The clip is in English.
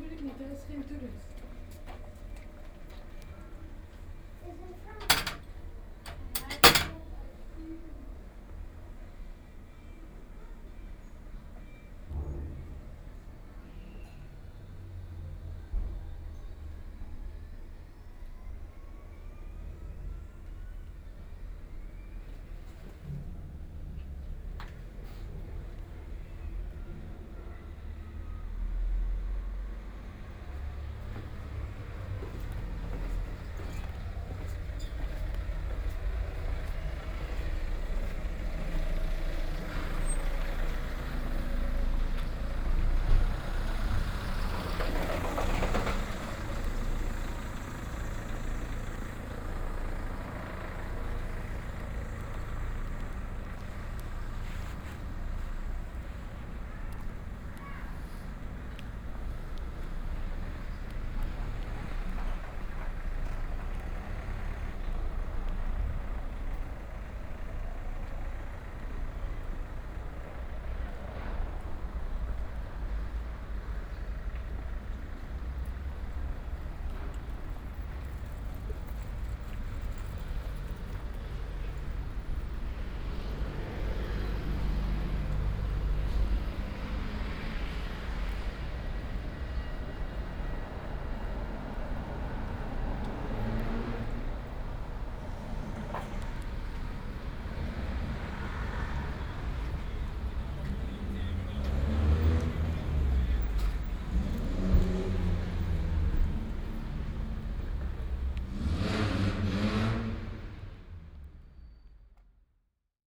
Entschuldigung, da ist kein Tourist.